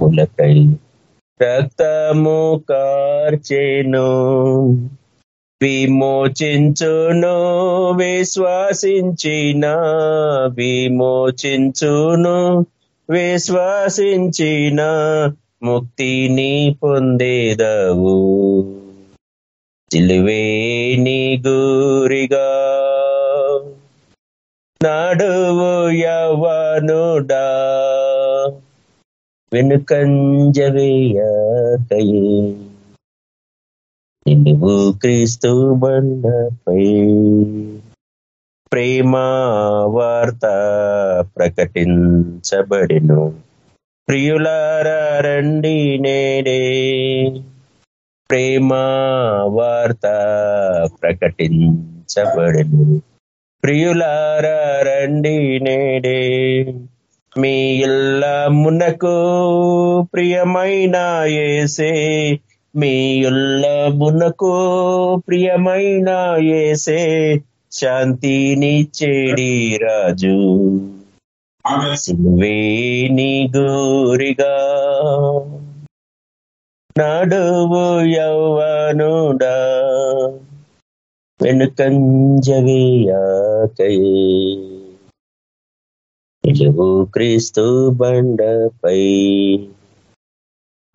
ములకై రక్తము కార్చెను విమోచించును విశ్వాసించిన విమోచించును విశ్వాసించిన ముక్తిని పొందేదవు. చిలువే గూరిగా గురిగా నడువు యవనుడా వెనుకంజవేయకయే. నువ్వు క్రీస్తు బండపై ప్రేమ వార్త ప్రకటించబడిను. ప్రియులారండి నేనే. నేడే ప్రేమ వార్త ప్రకటించబడిను. ప్రియులారండి నేడే మీ ఇల్ల మునకు ప్రియమైన ఏసే మీ ఇల్ల మునకు ప్రియమైన ఏసే శాంతిని చేడి రాజు. సిల్వేని గోరిగా. నడువు యౌవనుడా వెనుకంజవేయాకై నిలువు క్రీస్తు బండపై.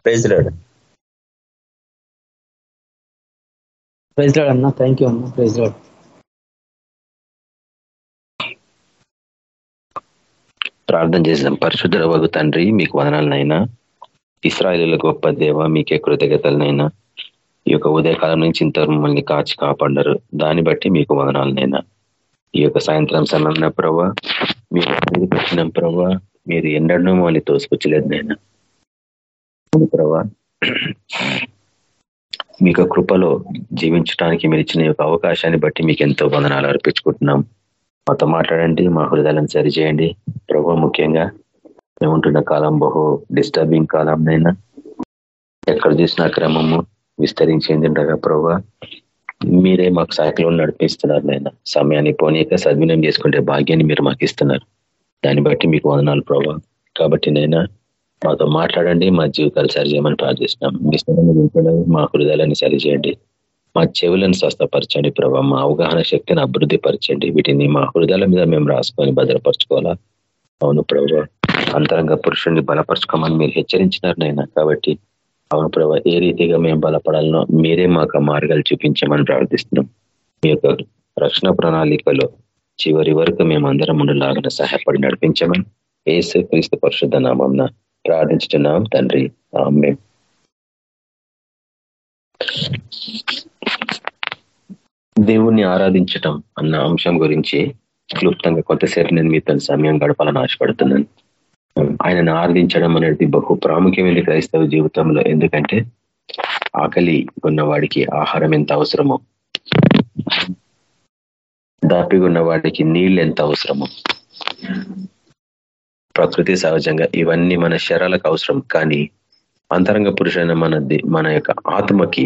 ప్రైజ్లాడు ప్రైజ్ లాడ్ అన్న. థ్యాంక్ యూ అన్న. ప్రైజ్ లాడ్ ప్రార్థన చేసిన పరిశుద్ధ వగు తండ్రి మీకు వదనాలనైనా. ఇస్రాయలీల గొప్ప దేవ మీకే కృతజ్ఞతలనైనా. ఈ యొక్క ఉదయకాలం నుంచి ఇంత మమ్మల్ని కాచి కాపాడరు దాన్ని బట్టి మీకు వదనాలనైనా. ఈ యొక్క సాయంత్రం సమయంలో ప్రభా మీరు వచ్చిన ప్రభా మీరు ఎన్నడనో మమ్మల్ని తోసుకొచ్చలేదు నైనా ప్రభా మీ కృపలో జీవించడానికి మీరు ఇచ్చిన యొక్క అవకాశాన్ని బట్టి మీకు ఎంతో వందనాలు అర్పించుకుంటున్నాం. మాతో మాట్లాడండి మా హృదయాలను సరిచేయండి. ప్రభా ముఖ్యంగా మేము ఉంటున్న కాలం బహు డిస్టర్బింగ్ కాలంనైనా ఎక్కడ చూసిన క్రమము విస్తరించిందిండగా ప్రభా మీరే మాకు సాయకులు నడిపిస్తున్నారు నైనా సమయాన్ని పోనీక సద్వినియం చేసుకుంటే భాగ్యాన్ని మీరు మాకు ఇస్తున్నారు. దాన్ని బట్టి మీకు వందనాలు ప్రభా. కాబట్టి నైనా మాతో మాట్లాడండి మా జీవితాలు సరిచేయమని ప్రార్థిస్తున్నాం. మీ స్థలంలో మా హృదయాలను సరిచేయండి మా చెవులను స్వస్థపరచండి ప్రభావ మా అవగాహన శక్తిని అభివృద్ధి పరచండి. వీటిని మా హృదయాల మీద మేము రాసుకొని భద్రపరచుకోవాలా? అవును ప్రభు. అంతరంగ పురుషుణ్ణి బలపరచుకోమని మీరు హెచ్చరించినారు నైనా కాబట్టి అవును ప్రభు ఏ రీతిగా మేము బలపడాలనో మీరే మాకు మార్గాలు చూపించమని ప్రార్థిస్తున్నాం. మీ యొక్క రక్షణ ప్రణాళికలో చివరి వరకు మేము అందరం ఉండలాగిన సహాయపడి నడిపించమని ఏసు క్రీస్తు పరిశుద్ధ నామం ప్రార్థించుతున్నాం తండ్రి. ఆమె దేవుణ్ణి ఆరాధించటం అన్న అంశం గురించి క్లుప్తంగా కొంతసేపు నేను మీతో సమయం గడపాలని ఆశపడుతున్నాను. ఆయనను ఆరాధించడం అనేది బహు ప్రాముఖ్యమైన క్రైస్తవ జీవితంలో. ఎందుకంటే ఆకలి ఉన్నవాడికి ఆహారం ఎంత అవసరమో దాపిగా ఉన్నవాడికి నీళ్ళు ఎంత అవసరమో ప్రకృతి సహజంగా ఇవన్నీ మన శరాలకు అవసరం. కానీ అంతరంగ పురుషైన మన మన యొక్క ఆత్మకి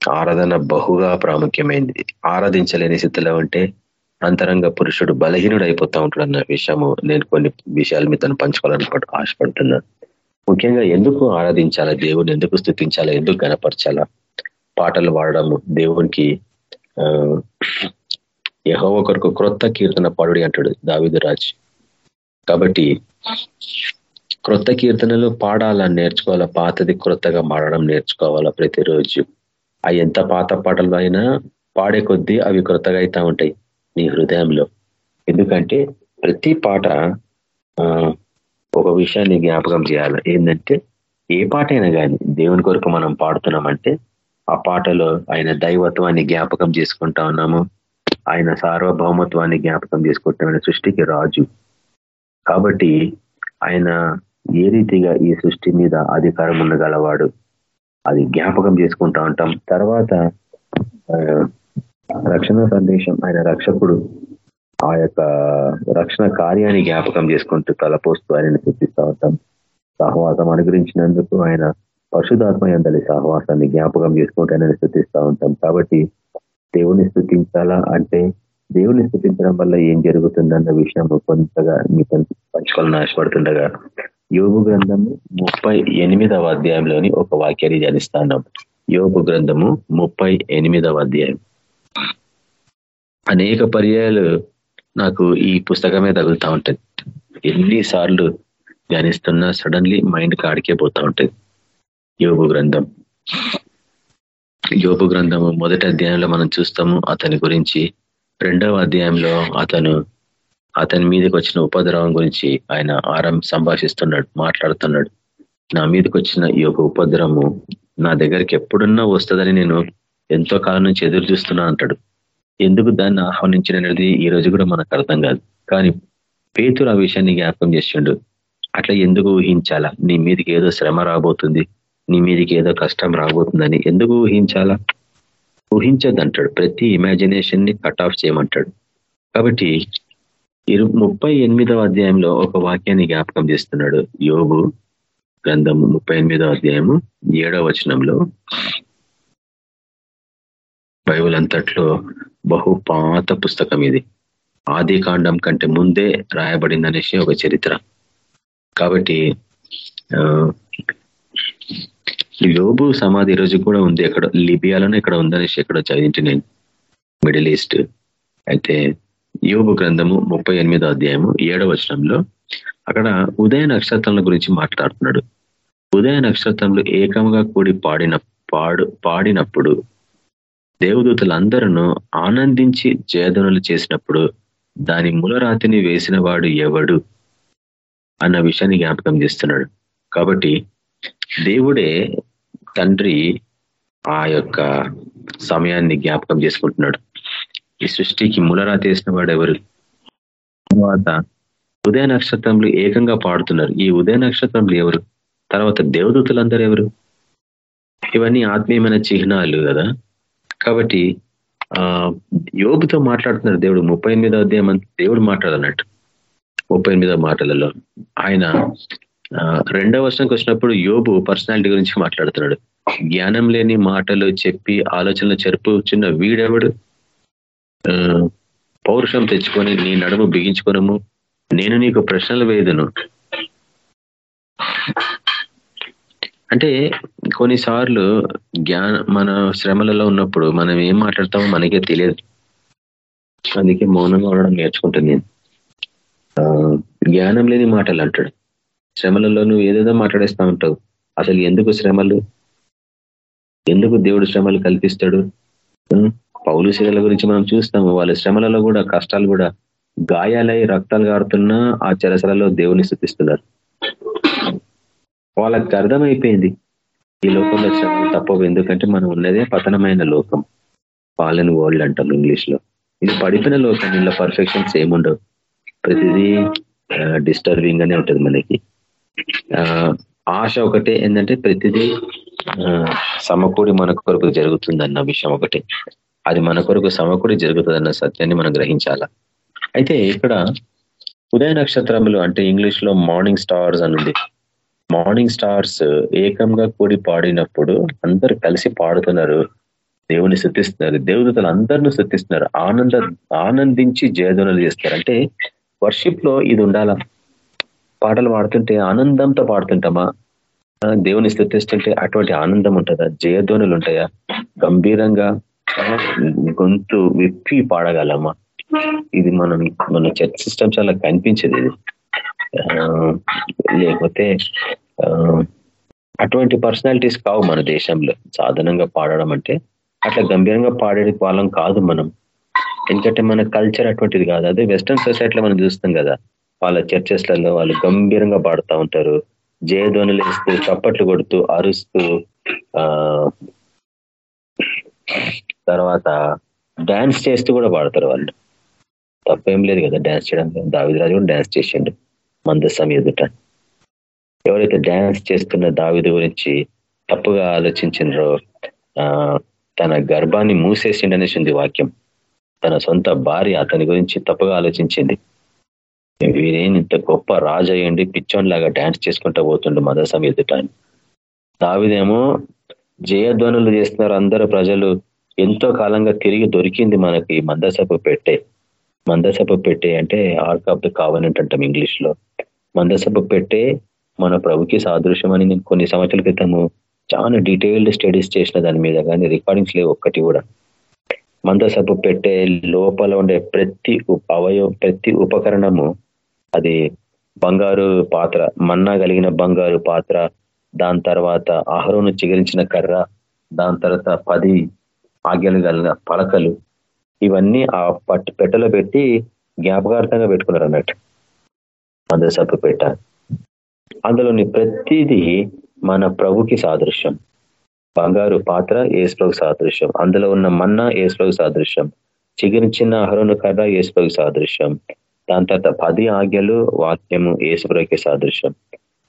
ఆరాధన బహుగా ప్రాముఖ్యమైంది ఆరాధించలేని స్థితిలో ఉంటే అంతరంగ పురుషుడు బలహీనుడు అయిపోతా ఉంటాడు అన్న విషయము నేను కొన్ని విషయాలు మీతో పంచుకోవాలని ఆశపడుతున్నా. ముఖ్యంగా ఎందుకు ఆరాధించాలా? దేవుని ఎందుకు స్థుతించాలా? ఎందుకు గనపరచాలా పాటలు పాడడము దేవునికి యహో ఒకరికి క్రొత్త కీర్తన పాడుడి అంటాడు దావిదు రాజు. కాబట్టి క్రొత్త కీర్తనలు పాడాలని నేర్చుకోవాలా? పాతది క్రొత్తగా మాడడం నేర్చుకోవాలా ప్రతిరోజు? ఆ ఎంత పాత పాటలు అయినా పాడే కొద్దీ అవి క్రొత్తగా అవుతా ఉంటాయి. నీ హృదయంలో. ఎందుకంటే ప్రతి పాట ఒక విషయాన్ని జ్ఞాపకం చేయాలి. ఏంటంటే ఏ పాట అయినా కానీ దేవుని కొరకు మనం పాడుతున్నామంటే ఆ పాటలో ఆయన దైవత్వాన్ని జ్ఞాపకం చేసుకుంటా ఉన్నాము. ఆయన సార్వభౌమత్వాన్ని జ్ఞాపకం చేసుకుంటామని సృష్టికి రాజు. కాబట్టి ఆయన ఏ రీతిగా ఈ సృష్టి మీద అధికారం ఉండగలవాడు అది జ్ఞాపకం చేసుకుంటా ఉంటాం. తర్వాత రక్షణ సందేశం ఆయన రక్షకుడు. ఆ యొక్క రక్షణ కార్యాన్ని జ్ఞాపకం చేసుకుంటూ తలపోస్తూ ఆయనను చూపిస్తూ ఉంటాం. సహవాసం అనుగ్రహించినందుకు ఆయన పశుధాత్మ ఎందలి సహవాసాన్ని జ్ఞాపకం చేసుకుంటూ ఆయనను స్థుతిస్తూ ఉంటాం. కాబట్టి దేవుని స్థుతించాలా అంటే దేవుని స్థుతించడం వల్ల ఏం జరుగుతుందన్న విషయం కొంతగా మీకు పంచుకోవాలని ఆశపడుతుండగా యోగు గ్రంథము ముప్పై ఎనిమిదవ అధ్యాయంలోని ఒక వాక్యాన్ని ధ్యానిస్తాన్నాం యోగు గ్రంథము ముప్పై ఎనిమిదవ అధ్యాయం. అనేక పర్యాయాలు నాకు ఈ పుస్తకమే తగులుతూ ఉంటుంది. ఎన్నిసార్లు ధ్యానిస్తున్నా సడన్లీ మైండ్ కాడికే పోతా ఉంటుంది. యోగు గ్రంథం. యోగు గ్రంథము మొదటి అధ్యాయంలో మనం చూస్తాము అతని గురించి. రెండవ అధ్యాయంలో అతను అతని మీదకి వచ్చిన ఉపద్రవం గురించి ఆయన ఆరం సంభాషిస్తున్నాడు మాట్లాడుతున్నాడు. నా మీదకి వచ్చిన ఈ యొక్క ఉపద్రవము నా దగ్గరికి ఎప్పుడున్నా వస్తుందని నేను ఎంతో కాలం నుంచి ఎదురు చూస్తున్నా అంటాడు. ఎందుకు దాన్ని ఆహ్వానించినది ఈ రోజు కూడా మనకు అర్థం కాదు. కానీ పేతురు ఆ విషయాన్ని జ్ఞాపకం చేసిండు అట్లా ఎందుకు ఊహించాలా? నీ మీదకి ఏదో శ్రమ రాబోతుంది. నీ మీదకి ఏదో కష్టం రాబోతుందని ఎందుకు ఊహించాలా? ఊహించదంటాడు. ప్రతి ఇమాజినేషన్ని కట్ ఆఫ్ చేయమంటాడు. కాబట్టి ఇరు ముప్పై ఎనిమిదవ అధ్యాయంలో ఒక వాక్యాన్ని జ్ఞాపకం చేస్తున్నాడు యోగు గ్రంథము ముప్పై ఎనిమిదవ అధ్యాయము ఏడవ వచనంలో బైబుల్ అంతట్లో బహు పాత పుస్తకం ఇది. ఆది కాండం కంటే ముందే రాయబడిందనేసి ఒక చరిత్ర. కాబట్టి యోబు సమాధి రోజు కూడా ఉంది. ఎక్కడ లిబియాలోనే ఇక్కడ ఉందనేసి ఎక్కడ చదివించి నేను. Middle East. అయితే యోబు గ్రంథము ముప్పై ఎనిమిదో అధ్యాయము ఏడవ వచనంలో అక్కడ ఉదయ నక్షత్రాల గురించి మాట్లాడుతున్నాడు. ఉదయ నక్షత్రంలో ఏకంగా కూడి పాడిన పాడు పాడినప్పుడు దేవదూతలందరూ ఆనందించి జయధనులు చేసినప్పుడు దాని మూలరాతిని వేసిన వాడు ఎవడు? అన్న విషయాన్ని జ్ఞాపకం చేస్తున్నాడు. కాబట్టి దేవుడే తండ్రి ఆ యొక్క సమయాన్ని జ్ఞాపకం చేసుకుంటున్నాడు. ఈ సృష్టికి మూలరాతి వేసిన వాడు ఎవరు? తర్వాత ఉదయ నక్షత్రంలో ఏకంగా పాడుతున్నారు. ఈ ఉదయ నక్షత్రంలో ఎవరు? తర్వాత దేవదూతలందరూ ఎవరు? ఇవన్నీ ఆత్మీయమైన చిహ్నాలు కదా. కాబట్టి ఆ యోగుతో మాట్లాడుతున్నారు దేవుడు ముప్పై ఎనిమిదో అధ్యాయం దేవుడు మాట్లాడన్నట్టు ముప్పై ఎనిమిదో మాటలలో ఆయన రెండవ వర్షంకి వచ్చినప్పుడు యోబు పర్సనాలిటీ గురించి మాట్లాడుతున్నాడు. జ్ఞానం లేని మాటలు చెప్పి ఆలోచనలు చెరుపుచున్న వీడెవడు? పౌరుషం తెచ్చుకొని నీ నడుము బిగించుకోనము. నేను నీకు ప్రశ్నలు వేయదును. అంటే కొన్నిసార్లు జ్ఞాన మన శ్రమలలో ఉన్నప్పుడు మనం ఏం మాట్లాడతామో మనకే తెలియదు. అందుకే మౌనంగా ఉండడం నేర్చుకుంటుంది. నేను జ్ఞానం లేని మాటలు అంటాడు. శ్రమలలో నువ్వు ఏదేదో మాట్లాడేస్తా ఉంటావు. అసలు ఎందుకు శ్రమలు? ఎందుకు దేవుడు శ్రమలు కల్పిస్తాడు? పౌలు శిలల గురించి మనం చూస్తాము. వాళ్ళ శ్రమలలో కూడా కష్టాలు కూడా గాయాలై రక్తాలు కారుతున్నా ఆ చెరసలలో దేవుని స్థుతిస్తున్నారు. వాళ్ళకి అర్థమైపోయింది. ఈ లోకంలో శ్రమలు తప్పవు ఎందుకంటే మనం ఉన్నదే పతనమైన లోకం. పాలన్ వరల్డ్ అంటాం ఇంగ్లీష్లో. ఇది పడిపోయిన లోకం ఇంట్లో పర్ఫెక్షన్స్ ఏముండవు ప్రతిదీ డిస్టర్బింగ్ అనే ఉంటుంది మనకి. ఆశ ఒకటే ఏంటంటే ప్రతిదీ సమకూడి మన కొరకు జరుగుతుందన్న విషయం ఒకటి. అది మన కొరకు సమకూడి జరుగుతుందన్న సత్యాన్ని మనం గ్రహించాల? అయితే ఇక్కడ ఉదయ నక్షత్రములు అంటే ఇంగ్లీష్లో మార్నింగ్ స్టార్స్ అనుంది మార్నింగ్ స్టార్స్ ఏకంగా కూడి పాడినప్పుడు అందరు కలిసి పాడుతున్నారు. దేవుని శృతిస్తున్నారు దేవదతలు అందరిని శృతిస్తున్నారు ఆనంద ఆనందించి జయధ్వనులు చేస్తారు అంటే వర్షిప్లో ఇది ఉండాల? పాటలు పాడుతుంటే ఆనందంతో పాడుతుంటామా? దేవుని స్థుతిస్తుంటే అటువంటి ఆనందం ఉంటుందా? జయధ్వనులు ఉంటాయా? గంభీరంగా గొంతు విప్పి పాడగలమా? ఇది మనం మన చర్చ్ సిస్టమ్ చాలా కనిపించేది ఇది. లేకపోతే అటువంటి పర్సనాలిటీస్ కావు మన దేశంలో. సాధారణంగా పాడడం అంటే అట్లా గంభీరంగా పాడేది వాళ్ళం కాదు మనం. ఎందుకంటే మన కల్చర్ అటువంటిది కాదు. అదే వెస్ట్రన్ సొసైటీలో మనం చూస్తాం కదా వాళ్ళ చర్చెస్లలో వాళ్ళు గంభీరంగా పాడుతూ ఉంటారు. జయధ్వనులు వేస్తూ చప్పట్లు కొడుతూ అరుస్తూ తర్వాత డ్యాన్స్ చేస్తూ కూడా పాడతారు వాళ్ళు. తప్పేం లేదు కదా డ్యాన్స్ చేయడం దావిదరాజు కూడా డ్యాన్స్ చేసిండు మందస్సం ఎదుట. ఎవరైతే డ్యాన్స్ చేస్తున్న దావిది గురించి తప్పుగా ఆలోచించినరో తన గర్భాన్ని మూసేసిండనేసి ఉంది వాక్యం. తన సొంత భార్య అతని గురించి తప్పుగా ఆలోచించింది. వీరేం ఇంత గొప్ప రాజు అయ్యండి పిచ్చోన్లాగా డ్యాన్స్ చేసుకుంటూ పోతుండు మదసం ఎదుట దావిదేమో జయధ్వనులు చేస్తున్నారు అందరు ప్రజలు. ఎంతో కాలంగా తిరిగి దొరికింది మనకి మందసపు పెట్టే. మందసపు పెట్టే అంటే ఆర్క్ ఆఫ్ ద కావనెంట్ అంటాం ఇంగ్లీష్లో మందసపు పెట్టే మన ప్రభుకి సాదృశ్యం అని నేను కొన్ని సంవత్సరాల క్రితము చాలా డీటెయిల్డ్ స్టడీస్ చేసిన దాని మీద కానీ రికార్డింగ్స్ లేవు ఒక్కటి కూడా. మందసపు పెట్టే లోపల ఉండే ప్రతి అవయవ ప్రతి ఉపకరణము అది బంగారు పాత్ర మన్నా కలిగిన బంగారు పాత్ర దాని తర్వాత ఆహారం చిగురించిన కర్ర దాని తర్వాత పది ఆజ్ఞలు కలిగిన పలకలు ఇవన్నీ ఆ పట్టు పెట్టెలో పెట్టి జ్ఞాపకార్థంగా పెట్టుకున్నారు అన్నట్టు మందసపు పెట్ట అందులోని ప్రతిదీ మన ప్రభుకి సాదృశ్యం. బంగారు పాత్ర ఏసుప్రభు సాదృశ్యం. అందులో ఉన్న మన్నా ఏసుప్రభు సాదృశ్యం. చిగురించిన అహరోను కర్ర ఏసుప్రభు సాదృశ్యం. దాని తర్వాత పది ఆజ్ఞలు వాక్యము ఏసుప్రభుకి సాదృశ్యం.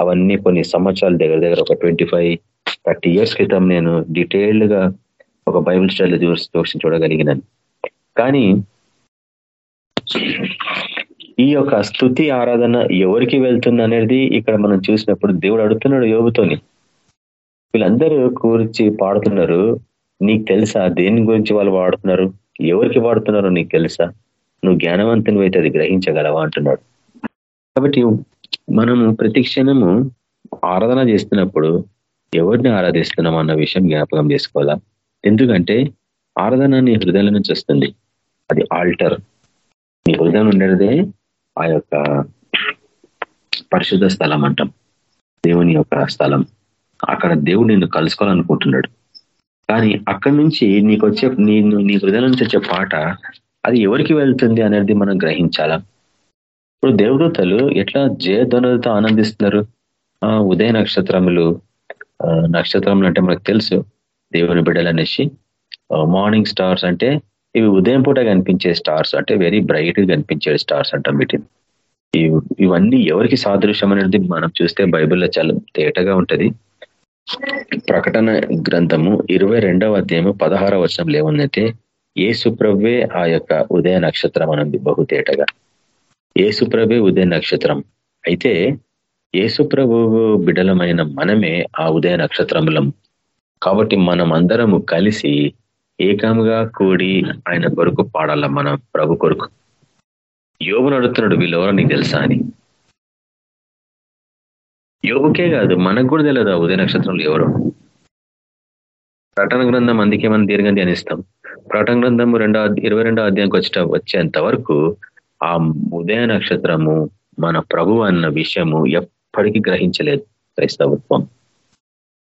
అవన్నీ కొన్ని సంవత్సరాల దగ్గర దగ్గర ఒక ట్వంటీ ఫైవ్ థర్టీ ఇయర్స్ క్రితం నేను డీటెయిల్డ్గా ఒక బైబిల్ స్టైల్ చూసి చూడగలిగినాను. కానీ ఈ యొక్క స్థుతి ఆరాధన ఎవరికి వెళ్తుంది అనేది ఇక్కడ మనం చూసినప్పుడు దేవుడు అడుగుతున్నాడు యోగుతోని వీళ్ళందరూ కూర్చి పాడుతున్నారు. నీకు తెలుసా దేని గురించి వాళ్ళు వాడుతున్నారు? ఎవరికి వాడుతున్నారో నీకు తెలుసా? నువ్వు జ్ఞానవంతుని అయితే అది గ్రహించగలవా అంటున్నాడు. కాబట్టి మనము ప్రతి క్షణము ఆరాధన చేస్తున్నప్పుడు ఎవరిని ఆరాధిస్తున్నాం అన్న విషయం జ్ఞాపకం చేసుకోవాలా? ఎందుకంటే ఆరాధన నీ హృదయాల నుంచి వస్తుంది. అది ఆల్టర్. నీ హృదయం ఉండేదే ఆ యొక్క పరిశుద్ధ స్థలం అంటాం. దేవుని యొక్క స్థలం. అక్కడ దేవుడు నిన్ను కలుసుకోవాలనుకుంటున్నాడు. కానీ అక్కడి నుంచి నీకు వచ్చే నీ నీ హృదయం నుంచి వచ్చే పాట అది ఎవరికి వెళ్తుంది అనేది మనం గ్రహించాలా? ఇప్పుడు దేవదూతలు ఎట్లా జయధ్వనులతో ఆనందిస్తున్నారు? ఉదయ నక్షత్రములు నక్షత్రములు అంటే మనకు తెలుసు. దేవుని బిడ్డలు అనేసి మార్నింగ్ స్టార్స్ అంటే ఇవి ఉదయం పూట కనిపించే స్టార్స్ అంటే వెరీ బ్రైట్గా కనిపించే స్టార్స్ అంటాం వీటిని. ఇవన్నీ ఎవరికి సాదృశ్యం అనేది మనం చూస్తే బైబిల్లో చాలా తేటగా ఉంటది. ప్రకటన గ్రంథము ఇరవై రెండవ అధ్యాయము పదహార లేవనైతే ఏమన్నైతే ఏసుప్రవ్వే ఆ యొక్క ఉదయ నక్షత్రం అనంది బహుతేటగా ఏసుప్రభే ఉదయ నక్షత్రం. అయితే ఏసుప్రభు బిడలమైన మనమే ఆ ఉదయ నక్షత్రములం. కాబట్టి మనం అందరము కలిసి ఏకముగా కూడి ఆయన కొరకు పాడాల మన ప్రభు కొరకు. యోగు నడుతున్నాడు వీళ్ళెవరో నీకు తెలుసా అని? యోగుకే కాదు మనకు కూడా తెలియదు ఉదయ నక్షత్రంలో ఎవరు. ప్రటన గ్రంథం అందుకే మనం దీర్ఘం ధ్యానిస్తాం. ప్రటన గ్రంథము రెండో ఇరవై రెండో అధ్యాయంకి వచ్చేట వచ్చేంత వరకు ఆ ఉదయ నక్షత్రము మన ప్రభు అన్న విషయము ఎప్పటికీ గ్రహించలేదు క్రైస్తవత్వం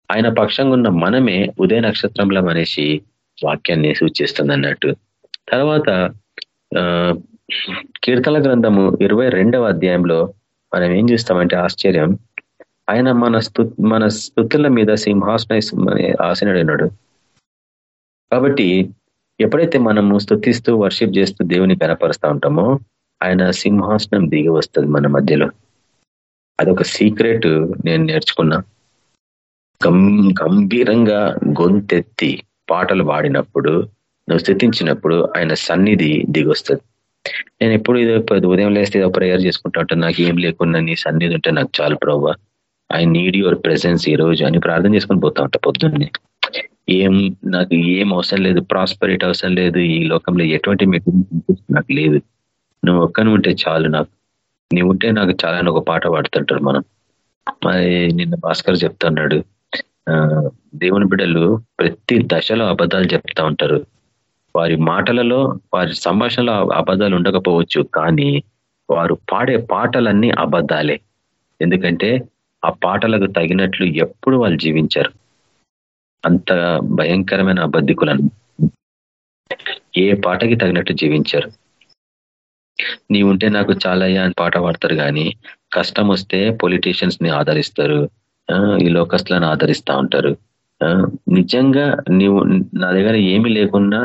ఆయన పక్షంగా ఉన్న మనమే ఉదయ నక్షత్రంలో మనిషి వాక్యాన్ని సూచిస్తుంది అన్నట్టు తర్వాత కీర్తన గ్రంథము ఇరవై రెండవ అధ్యాయంలో మనం ఏం చూస్తామంటే ఆశ్చర్యం. ఆయన మన స్థు మన స్థుతుల మీద సింహాసన ఆసనుడైనాడు. కాబట్టి ఎప్పుడైతే మనము స్థుతిస్తూ వర్షిప్ చేస్తూ దేవుని కనపరుస్తూ ఉంటామో ఆయన సింహాసనం దిగి వస్తుంది మన మధ్యలో. అదొక సీక్రెట్ నేను నేర్చుకున్నా. గంభీరంగా గొంతెత్తి పాటలు పాడినప్పుడు నువ్వు స్థితించినప్పుడు ఆయన సన్నిధి దిగొస్తుంది. నేను ఎప్పుడు ఇది ఉదయం లేస్తే ప్రేయర్ చేసుకుంటా ఉంటాను నాకు ఏం లేకుండా నీ సన్నిధి ఉంటే నాకు చాలు ప్రభావ ఐ నీడ్ యువర్ ప్రెసెన్స్ ఈ రోజు అని ప్రార్థన చేసుకొని పోతా ఉంటా పొద్దున్నే. ఏం నాకు ఏం అవసరం లేదు ప్రాస్పరిటీ అవసరం లేదు ఈ లోకంలో ఎటువంటి మీకు నాకు లేదు. నువ్వు ఒక్కను ఉంటే చాలు నాకు. నీవు ఉంటే నాకు చాలా ఒక పాట పాడుతుంటారు మనం. మరి నిన్న భాస్కర్ చెప్తున్నాడు దేవుని బిడ్డలు ప్రతి దశలో అబద్ధాలు చెప్తా ఉంటారు. వారి మాటలలో వారి సంభాషణలో అబద్ధాలు ఉండకపోవచ్చు కానీ వారు పాడే పాటలన్నీ అబద్ధాలే. ఎందుకంటే ఆ పాటలకు తగినట్లు ఎప్పుడు వాళ్ళు జీవించారు. అంత భయంకరమైన అబద్ధికులను ఏ పాటకి తగినట్టు జీవించారు. నీ ఉంటే నాకు చాలయ్యా అని పాట పాడతారు కానీ కష్టం వస్తే పొలిటీషియన్స్ని ఆదరిస్తారు. ఈ లోకస్తులను ఆదరిస్తూ ఉంటారు. నిజంగా నీవు నా దగ్గర ఏమి లేకున్నా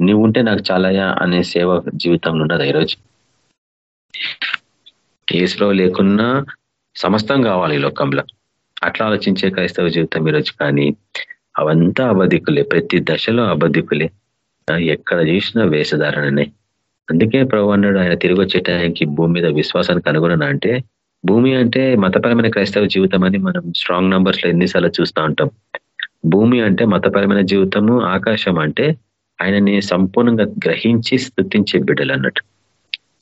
నీవు ఉంటే నాకు చాలయ్యా అనే సేవ జీవితంలో ఉన్నది ఈరోజు. ఏసులో లేకున్నా సమస్తం కావాలి ఈ లోకంలో. అట్లా ఆలోచించే క్రైస్తవ జీవితం ఈరోజు కానీ అవంతా అబద్ధికులే ప్రతి దశలో అబద్ధికులే. ఎక్కడ చూసినా వేషధారణనే. అందుకే ప్రభు అన్నాడు ఆయన తిరిగి వచ్చేటానికి భూమి మీద విశ్వాసానికి అనుగుణ అంటే భూమి అంటే మతపరమైన క్రైస్తవ జీవితం అని మనం స్ట్రాంగ్ నంబర్స్లో ఎన్నిసార్లు చూస్తూ ఉంటాం. భూమి అంటే మతపరమైన జీవితము ఆకాశం అంటే ఆయనని సంపూర్ణంగా గ్రహించి స్థుతించే బిడ్డలు అన్నట్టు.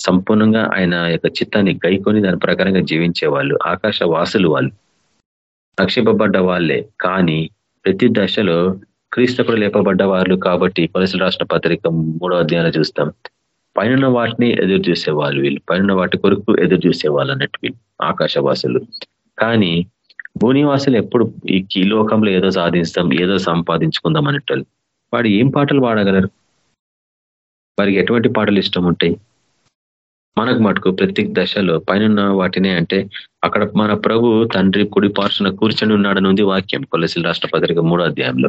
సంపూర్ణంగా ఆయన యొక్క చిత్తాన్ని గైకొని దాని ప్రకారంగా జీవించే వాళ్ళు ఆకాశ వాసులు వాళ్ళు. రక్షింపబడ్డ వాళ్ళే. కానీ ప్రతి దశలో క్రీస్తు కూడా లేపబడ్డ వాళ్ళు కాబట్టి కొలసలు రాష్ట్ర పత్రిక మూడో అధ్యాయంలో చూస్తాం. పైన వాటిని ఎదురు చూసేవాళ్ళు వీళ్ళు పైన వాటి కొరకు ఎదురు చూసేవాళ్ళు అన్నట్టు వీళ్ళు ఆకాశవాసులు. కానీ భూనివాసులు ఎప్పుడు ఈ లోకంలో ఏదో సాధిస్తాం ఏదో సంపాదించుకుందాం అన్నట్టు వాడు ఏం పాటలు పాడగలరు? వారికి ఎటువంటి పాటలు ఇష్టం ఉంటాయి? మనకు మటుకు ప్రతి దశలో పైన వాటినే అంటే అక్కడ మన ప్రభు తండ్రి కుడి పార్శ్వన కూర్చొని ఉన్నాడని ఉంది వాక్యం. కొలసిల రాష్ట్ర పత్రిక మూడో అధ్యాయంలో.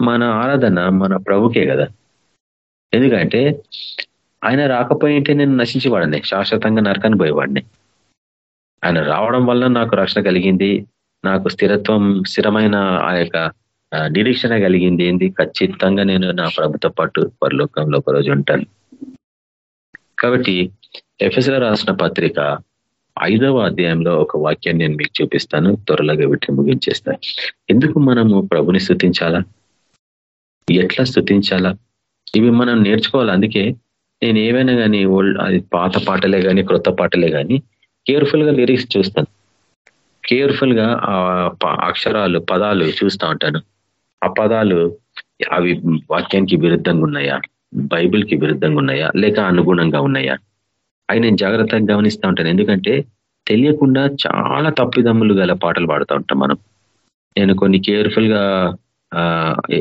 మన ఆరాధన మన ప్రభుకే కదా? ఎందుకంటే ఆయన రాకపోయింటే నేను నశించేవాడిని శాశ్వతంగా నరకాన్ని పోయేవాడిని. ఆయన రావడం వల్ల నాకు రక్షణ కలిగింది నాకు స్థిరత్వం స్థిరమైన ఆ యొక్క నిరీక్షణ కలిగింది. ఏంది? ఖచ్చితంగా నేను నా ప్రభుత్వ పాటు పరలోకంలో ఒకరోజు ఉంటాను. కాబట్టి ఎఫ్ఎస్ఎల్ రాసిన పత్రిక ఐదవ అధ్యాయంలో ఒక వాక్యాన్ని నేను మీకు చూపిస్తాను. త్వరలోగా వీటిని ముగించేస్తాను. ఎందుకు మనము ప్రభుని స్థుతించాలా? ఎట్లా స్థుతించాలా? ఇవి మనం నేర్చుకోవాలి. అందుకే నేను ఏవైనా కానీ ఓల్డ్ అది పాత పాటలే కానీ క్రొత్త పాటలే కానీ కేర్ఫుల్గా లిరిక్స్ చూస్తాను. కేర్ఫుల్గా ఆ అక్షరాలు పదాలు చూస్తూ ఉంటాను. ఆ పదాలు అవి వాక్యానికి విరుద్ధంగా ఉన్నాయా? బైబిల్కి విరుద్ధంగా ఉన్నాయా? లేక అనుగుణంగా ఉన్నాయా? అవి నేను జాగ్రత్తగా గమనిస్తూ ఉంటాను. ఎందుకంటే తెలియకుండా చాలా తప్పిదమ్ములు గల పాటలు పాడుతూ ఉంటాం మనం. నేను కొన్ని కేర్ఫుల్గా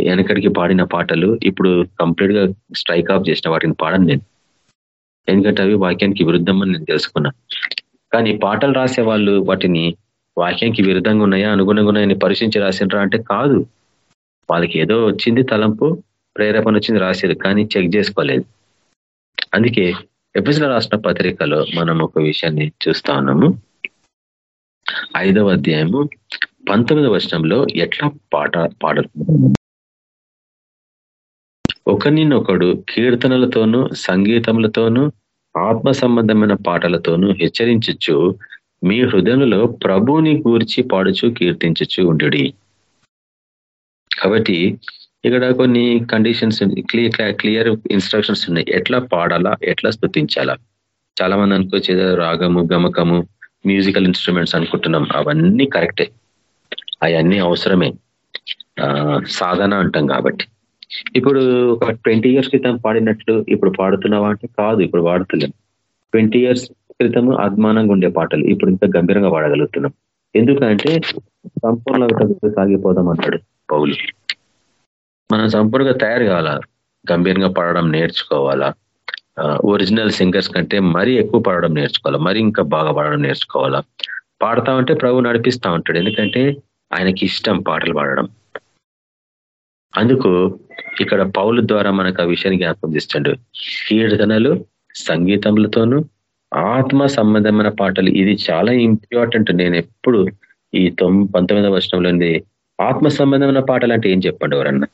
వెనకడికి పాడిన పాటలు ఇప్పుడు కంప్లీట్గా స్ట్రైక్ ఆఫ్ చేసిన వాటిని పాడను నేను. ఎందుకంటే అవి వాక్యానికి విరుద్ధం అని నేను తెలుసుకున్నా. కానీ పాటలు రాసే వాళ్ళు వాటిని వాక్యానికి విరుద్ధంగా ఉన్నాయా అనుగుణంగా ఉన్నాయని పరిశీలించి రాసినరా అంటే కాదు. వాళ్ళకి ఏదో వచ్చింది తలంపు ప్రేరేపణ వచ్చింది రాసేది కానీ చెక్ చేసుకోలేదు. అందుకే ఎపిసోడ్ రాసిన పత్రికలో మనం ఒక విషయాన్ని చూస్తా ఉన్నాము. ఐదవ అధ్యాయము పంతొమ్మిదవ వర్షంలో ఎట్లా పాట పాడరు ఒకరినొకడు కీర్తనలతోనూ సంగీతములతోనూ ఆత్మ సంబంధమైన పాటలతోనూ హెచ్చరించచ్చు మీ హృదయంలో ప్రభుని గూర్చి పాడుచు కీర్తించచ్చు ఉండు కాబట్టి ఇక్కడ కొన్ని కండిషన్స్ క్లియర్ క్లియర్ ఇన్స్ట్రక్షన్స్ ఉన్నాయి. ఎట్లా పాడాలా ఎట్లా స్థుతించాలా చాలా మంది అనుకోవచ్చు రాగము గమకము మ్యూజికల్ ఇన్స్ట్రుమెంట్స్ అనుకుంటున్నాం. అవన్నీ కరెక్టే. అవన్నీ అవసరమే. సాధన అంటాం కాబట్టి. ఇప్పుడు ఒక ట్వంటీ ఇయర్స్ క్రితం పాడినట్లు ఇప్పుడు పాడుతున్నావా అంటే కాదు ఇప్పుడు పాడుతున్నాం ట్వంటీ ఇయర్స్ క్రితం అద్మానంగా ఉండే పాటలు ఇప్పుడు ఇంకా గంభీరంగా పాడగలుగుతున్నాం. ఎందుకంటే సంపూర్ణ సాగిపోదాం అంటాడు పౌలు. మనం సంపూర్ణంగా తయారు కావాలా? గంభీరంగా పాడడం నేర్చుకోవాలా? ఒరిజినల్ సింగర్స్ కంటే మరీ ఎక్కువ పాడడం నేర్చుకోవాలా? మరీ ఇంకా బాగా పాడడం నేర్చుకోవాలా? పాడతా ఉంటే ప్రభు నడిపిస్తూ ఉంటాడు. ఎందుకంటే ఆయనకి ఇష్టం పాటలు పాడడం. అందుకు ఇక్కడ పౌలు ద్వారా మనకు ఆ విషయాన్ని జ్ఞాపకం చేస్తాడు. కీర్తనలు సంగీతములతోనూ ఆత్మ సంబంధమైన పాటలు. ఇది చాలా ఇంపార్టెంట్. నేను ఎప్పుడు ఈ తొమ్ పంతొమ్మిదవ వర్షంలోని ఆత్మ సంబంధమైన పాటలు అంటే ఏం చెప్పండి ఎవరన్నా?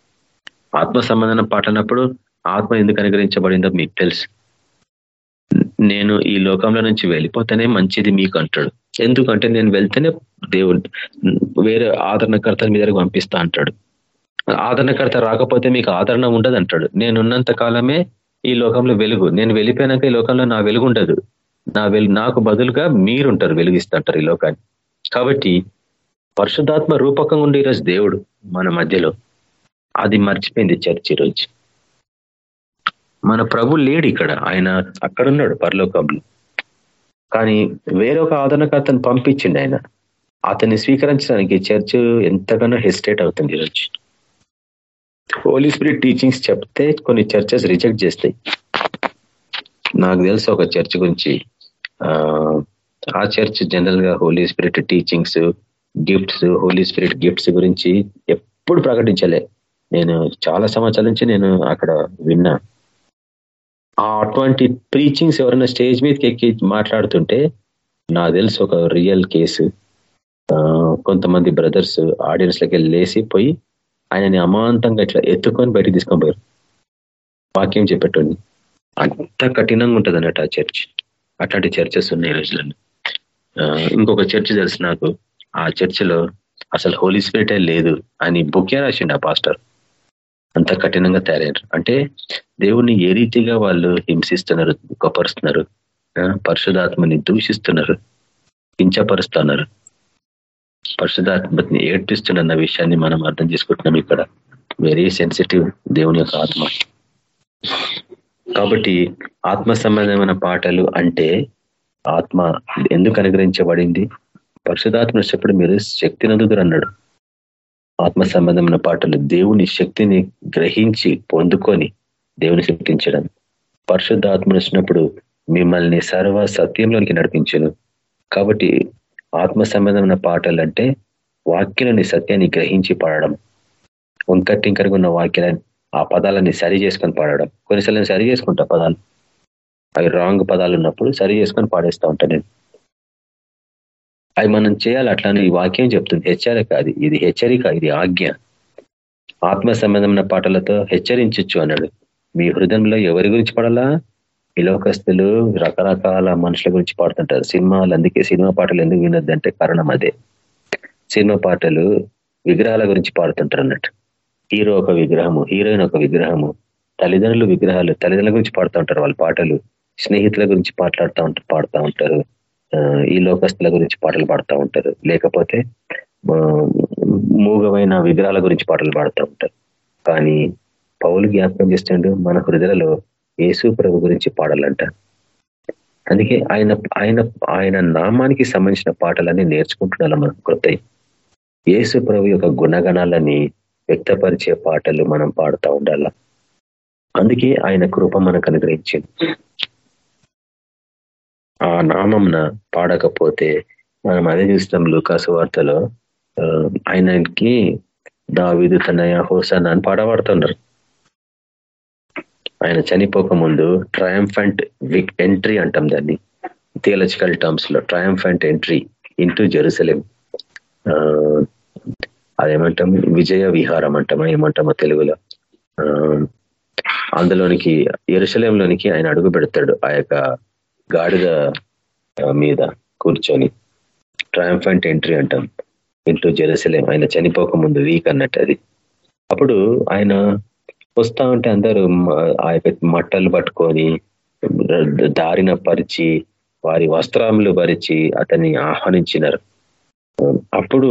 ఆత్మ సంబంధమైన పాటలన్నప్పుడు ఆత్మ ఎందుకు అనుగ్రహించబడిందో మీకు తెలుసు. నేను ఈ లోకంలో నుంచి వెళ్ళిపోతేనే మంచిది మీకు అంటాడు. ఎందుకంటే నేను వెళ్తేనే దేవుడు వేరే ఆదరణకర్త మీ దగ్గరకు పంపిస్తా అంటాడు. ఆదరణకర్త రాకపోతే మీకు ఆదరణ ఉండదు అంటాడు. నేనున్నంత కాలమే ఈ లోకంలో వెలుగు. నేను వెళ్ళిపోయినాక ఈ లోకంలో నా వెలుగు ఉండదు. నా వెలు నాకు బదులుగా మీరుంటారు వెలుగిస్తుంటారు ఈ లోకాన్ని. కాబట్టి పరిశుద్ధాత్మ రూపకంగా ఉండే ఈరోజు దేవుడు మన మధ్యలో. అది మర్చిపోయింది చర్చ్ ఈరోజు. మన ప్రభు లేడు ఇక్కడ. ఆయన అక్కడున్నాడు పరలోకంలో. కానీ వేరొక ఆదరణకర్తను పంపించింది ఆయన. అతన్ని స్వీకరించడానికి చర్చ్ ఎంతగానో హెసిటేట్ అవుతుంది ఈరోజు. హోలీ స్పిరిట్ టీచింగ్స్ చెప్తే కొన్ని చర్చెస్ రిజెక్ట్ చేస్తాయి. నాకు తెలుసు ఒక చర్చ్ గురించి. ఆ చర్చ్ జనరల్గా Holy Spirit teachings gifts Holy Spirit gifts గురించి ఎప్పుడు ప్రకటించలే. నేను చాలా సంవత్సరాల నుంచి నేను అక్కడ విన్నా. అటువంటి ప్రీచింగ్స్ ఎవరైనా స్టేజ్ మీదకి ఎక్కి మాట్లాడుతుంటే నాకు తెలుసు ఒక రియల్ కేసు కొంతమంది బ్రదర్స్ ఆడియన్స్ లకి లేసి పోయి ఆయనని అమాంతంగా ఇట్లా ఎత్తుకొని బయటికి తీసుకొని పోయారు. వాక్యం చెప్పేటోని అంత కఠినంగా ఉంటుంది అన్నట్టు ఆ చర్చ్ అట్లాంటి చర్చెస్ ఉన్నాయి రోజులను ఇంకొక చర్చ్ తెలుసు నాకు. ఆ చర్చిలో అసలు హోలీ స్పిరిటే లేదు అని బుక్కే రాసిండు ఆ పాస్టర్ అంత కఠినంగా తయారయ్యారు. అంటే దేవుణ్ణి ఏ రీతిగా వాళ్ళు హింసిస్తున్నారు దుఃఖపరుస్తున్నారు పరిశుధాత్మని దూషిస్తున్నారు హించపరుస్తున్నారు పరిశుధాత్మని ఏడ్పిస్తున్న విషయాన్ని మనం అర్థం చేసుకుంటున్నాం ఇక్కడ. వెరీ సెన్సిటివ్ దేవుని యొక్క ఆత్మ. కాబట్టి ఆత్మ సంబంధమైన పాటలు అంటే ఆత్మ ఎందుకు అనుగ్రహించబడింది? పరిశుధాత్మ వచ్చినప్పుడు మీరు శక్తి నందుదురు అన్నాడు. ఆత్మ సంబంధమైన పాటలు దేవుని శక్తిని గ్రహించి పొందుకొని దేవుని శక్తించడం. పరిశుద్ధాత్మ వచ్చినప్పుడు మిమ్మల్ని సర్వ సత్యంలోనికి నడిపించను. కాబట్టి ఆత్మ సంబంధమైన పాటలు అంటే వాక్యులని సత్యాన్ని గ్రహించి పాడడం. వంకట్టింకరగా ఉన్న వాక్యాలని ఆ పదాలని సరి చేసుకొని పాడడం. కొన్నిసార్లు సరి చేసుకుంటా పదాలు. అవి రాంగ్ పదాలు ఉన్నప్పుడు సరి చేసుకొని పాడేస్తూ ఉంటాను నేను. అవి మనం చేయాలి అట్లానే ఈ వాక్యం చెప్తుంది. హెచ్చరిక అది. ఇది హెచ్చరిక ఇది ఆజ్ఞ. ఆత్మ సంబంధమైన పాటలతో హెచ్చరించచ్చు అన్నాడు. మీ హృదయంలో ఎవరి గురించి పడాలా? ఈ లోకస్తులు రకరకాల మనుషుల గురించి పాడుతుంటారు. సినిమాలు అందుకే సినిమా పాటలు ఎందుకు వినొద్దంటే కారణం అదే. సినిమా పాటలు విగ్రహాల గురించి పాడుతుంటారు అన్నట్టు. హీరో ఒక విగ్రహము హీరోయిన్ ఒక విగ్రహము తల్లిదండ్రులు విగ్రహాలు తల్లిదండ్రుల గురించి పాడుతూ ఉంటారు వాళ్ళ పాటలు. స్నేహితుల గురించి మాట్లాడుతూ ఉంటారు పాడుతూ ఉంటారు. ఈ లోకస్తుల గురించి పాటలు పాడుతూ ఉంటారు. లేకపోతే మూగమైన విగ్రహాల గురించి పాటలు పాడుతూ ఉంటారు. కానీ పౌలు జ్ఞాపకం చేస్తుండడు మన హృదయలో యేసు ప్రభు గురించి పాడాలంట. అందుకే ఆయన ఆయన ఆయన నామానికి సంబంధించిన పాటలన్నీ నేర్చుకుంటున్నాం మనం కొత్త యేసు ప్రభు యొక్క గుణగణాలని వ్యక్తపరిచే పాటలు మనం పాడుతూ ఉండాల. అందుకే ఆయన కృప మనకు అనుగ్రహించింది. ఆ నామంన పాడకపోతే మనం అదే చూస్తాం లూకాసు వార్తలో ఆయనకి దావిదు తనయ హోసన్ అని పాడబడుతున్నారు. ఆయన చనిపోక ముందు ట్రయంఫంట్ విక్ ఎంట్రీ అంటాం దాన్ని. థియలజికల్ టర్మ్స్లో ట్రయంఫంట్ ఎంట్రీ ఇంటూ జెరూసలేం. అదేమంటాం? విజయ విహారం అంటామా ఏమంటామా తెలుగులో. అందులోనికి ఎరుసలేంలోనికి ఆయన అడుగు పెడతాడు. ఆ యొక్క గాడిద మీద కూర్చొని ట్రయంఫంట్ ఎంట్రీ అంటాం. ఇంటూ జెరూసలేం ఆయన చనిపోక ముందు వీక్ అన్నట్టు అది. అప్పుడు ఆయన వస్తా ఉంటే అందరూ ఆ యొక్క మట్టలు పట్టుకొని దారిన పరిచి వారి వస్త్రములు భరించి అతన్ని ఆహ్వానించినారు. అప్పుడు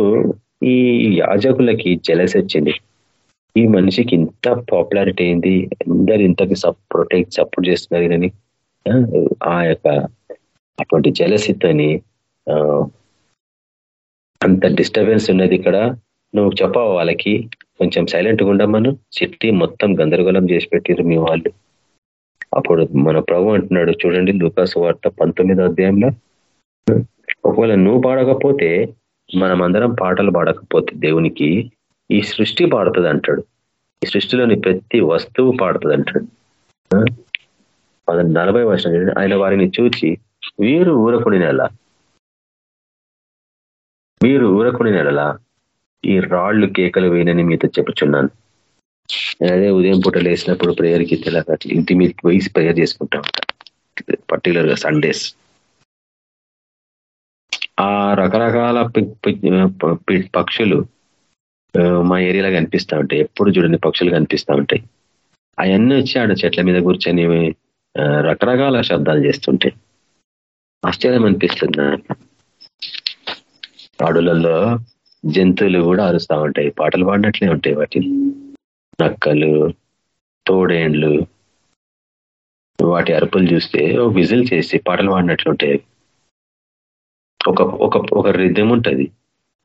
ఈ యాజకులకి జలస్ వచ్చింది. ఈ మనిషికి ఇంత పాపులారిటీ అయింది అందరు ఇంతకి ప్రొటెక్ట్ సపోర్ట్ చేస్తున్నారు కానీ ఆ యొక్క అటువంటి జలసితని అంత డిస్టర్బెన్స్ ఉన్నది ఇక్కడ. నువ్వు చెప్పావు వాళ్ళకి? కొంచెం సైలెంట్గా ఉండమను. సిట్టి మొత్తం గందరగోళం చేసి పెట్టిరు మీ వాళ్ళు. అప్పుడు మన ప్రభు అంటున్నాడు చూడండి లూకాసు వార్త పంతొమ్మిదో అధ్యాయంలో. ఒకవేళ నువ్వు పాడకపోతే మనం అందరం పాటలు పాడకపోతే దేవునికి ఈ సృష్టి పాడుతుంది అంటాడు. ఈ సృష్టిలోని ప్రతి వస్తువు పాడుతుంది అంటాడు. నలభై వర్షం ఆయన వారిని చూచి వీరు ఊరకుని నెల. వీరు ఊరకుని నెలల? ఈ రాళ్ళు కేకలు వేయనని మీతో చెప్పుచున్నాను. అదే ఉదయం పూట లేసినప్పుడు ప్రేయర్కి తెలియక ఇంటి మీద పోయి ప్రేయర్ చేసుకుంటా ఉంటా గా సండేస్. ఆ రకరకాల పక్షులు మా ఏరియాలో కనిపిస్తూ ఉంటాయి. ఎప్పుడు చూడండి పక్షులు కనిపిస్తూ ఉంటాయి. అవన్నీ వచ్చి ఆడ చెట్ల మీద కూర్చొని రకరకాల శబ్దాలు చేస్తుంటే. ఆశ్చర్యం అనిపిస్తుంది అడవులలో జంతువులు కూడా అరుస్తూ ఉంటాయి. పాటలు పాడినట్లే ఉంటాయి వాటిని. నక్కలు తోడేండ్లు వాటి అరుపులు చూస్తే విజిల్ చేసి పాటలు పాడినట్లు ఉంటాయి. ఒక ఒక ఒక రిధం ఉంటుంది.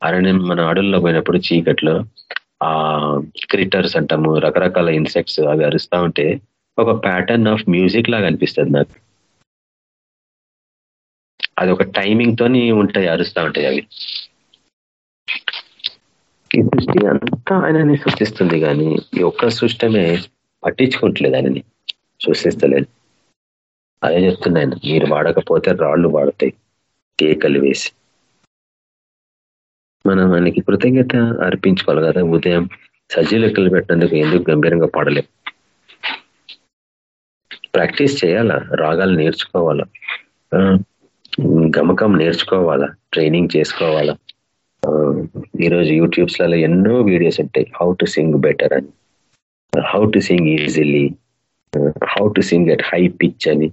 అరణ్యం మన అడవుల్లో పోయినప్పుడు చీకట్లో ఆ క్రిటర్స్ అంటాము రకరకాల ఇన్సెక్ట్స్ అవి అరుస్తూ ఉంటే ఒక ప్యాటర్న్ ఆఫ్ మ్యూజిక్ లాగా అనిపిస్తుంది నాకు. అది ఒక టైమింగ్ తోని ఉంటాయి అరుస్తూ ఉంటాయి అవి. ఈ సృష్టి అంతా ఆయనని సృష్టిస్తుంది కానీ ఈ ఒక్క సృష్టమే పట్టించుకుంటలేదు ఆయనని. సృష్టిస్తలేదు. అదే చెప్తున్నాయన మీరు వాడకపోతే రాళ్ళు వాడతాయి కేకలు వేసి. మనం ఆయనకి కృతజ్ఞత అర్పించుకోవాలి కదా ఉదయం సజీలెక్కలు పెట్టినందుకు ఎందుకు గంభీరంగా పాడలేం? ప్రాక్టీస్ చేయాలా? రాగాలు నేర్చుకోవాలా? గమకం నేర్చుకోవాలా? ట్రైనింగ్ చేసుకోవాలా? ఈరోజు యూట్యూబ్స్లలో ఎన్నో వీడియోస్ ఉంటాయి. హౌ టు సింగ్ బెటర్ అని. How to sing easily how to sing at high pitch అని.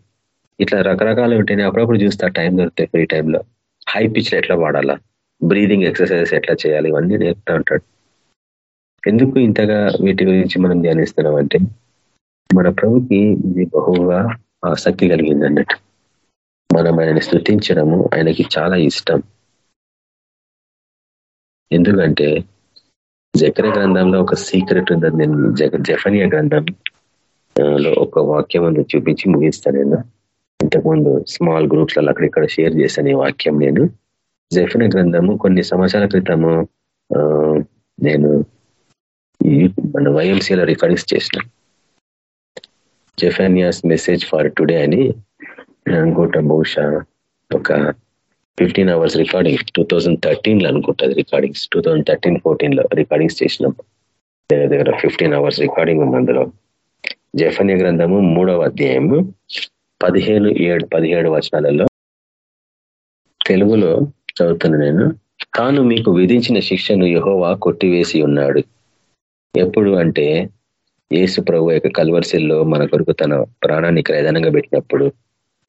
ఇట్లా రకరకాలు ఉంటాయి. అప్పుడప్పుడు చూస్తా టైం దొరుకుతాయి ఫ్రీ టైంలో. హై పిచ్లు ఎట్లా వాడాలా? బ్రీదింగ్ ఎక్సర్సైజెస్ ఎట్లా చేయాలి? ఇవన్నీ నేర్పుతా ఉంటాడు. ఎందుకు ఇంతగా వీటి గురించి మనం ధ్యానిస్తున్నాం అంటే మన ప్రభుకి ఇది బహుగా ఆసక్తి కలిగింది అన్నట్టు. మనం ఆయనని స్థుతించడము ఆయనకి చాలా ఇష్టం. ఎందుకంటే జకర గ్రంథంలో ఒక సీక్రెట్ ఉందని నేను జఫనియా గ్రంథంలో ఒక వాక్యం అని చూపించి ముగిస్తాను నేను. ఇంతకుముందు స్మాల్ గ్రూప్స్లలో అక్కడిక్కడ షేర్ చేశాను ఈ వాక్యం నేను. జఫన గ్రంథము కొన్ని సంవత్సరాల క్రితము నేను మన వైఎంసీలో రికార్డింగ్స్ చేసిన. జెఫానియాస్ మెసేజ్ ఫర్ టుడే అని అనుకుంటా బహుశా ఒక fifteen hours recording two thousand థర్టీన్లో అనుకుంటుంది రికార్డింగ్స్ టూ థౌజండ్ థర్టీన్ ఫోర్టీన్లో రికార్డింగ్స్ చేసినాం. దగ్గర దగ్గర ఫిఫ్టీన్ అవర్స్ రికార్డింగ్ ఉంది అందులో. జఫన్య గ్రంథము మూడవ అధ్యాయము పదిహేను ఏడు పదిహేడు వచనాలలో తెలుగులో చదువుతున్న నేను తాను మీకు విధించిన శిక్షను యహోవా కొట్టివేసి ఉన్నాడు. ఎప్పుడు అంటే యేసు ప్రభు యొక్క కల్వర్సిల్లో మన కొరకు తన ప్రాణాన్ని క్రయదనంగా పెట్టినప్పుడు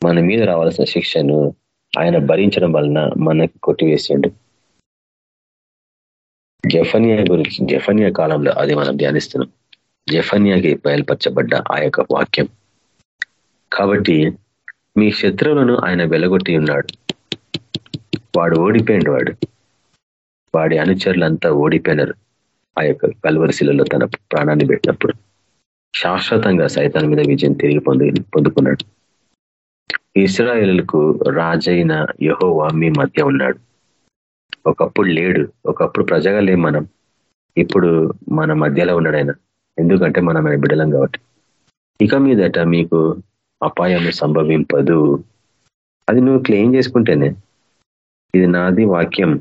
మన మీద రావాల్సిన శిక్షను ఆయన భరించడం వలన మనకి కొట్టివేసిండు. జఫనియా గురించి జఫనియా కాలంలో అది మనం ధ్యానిస్తున్నాం. జఫన్యాకి బయలుపరచబడ్డ ఆ యొక్క వాక్యం. కాబట్టి మీ శత్రువులను ఆయన వెలగొట్టి ఉన్నాడు. వాడు ఓడిపోయిండు వాడు. వాడి అనుచరులంతా ఓడిపోయినారు. ఆ యొక్క కల్వరిశిలలో తన ప్రాణాన్ని పెట్టినప్పుడు. శాశ్వతంగా సైతాన్ మీద విజయం తిరిగి పొంది పొందుకున్నాడు. ఇస్రాయలకు రాజైన యహోవా మీ మధ్య ఉన్నాడు. ఒకప్పుడు లేడు ఒకప్పుడు ప్రజగా లేం మనం. ఇప్పుడు మన మధ్యలో ఉన్నాడు ఆయన. ఎందుకంటే మనం ఆయన బిడలం కాబట్టి. ఇక మీదట మీకు అపాయం సంభవింపదు. అది నువ్వు క్లెయిమ్ చేసుకుంటేనే ఇది నాది వాక్యం.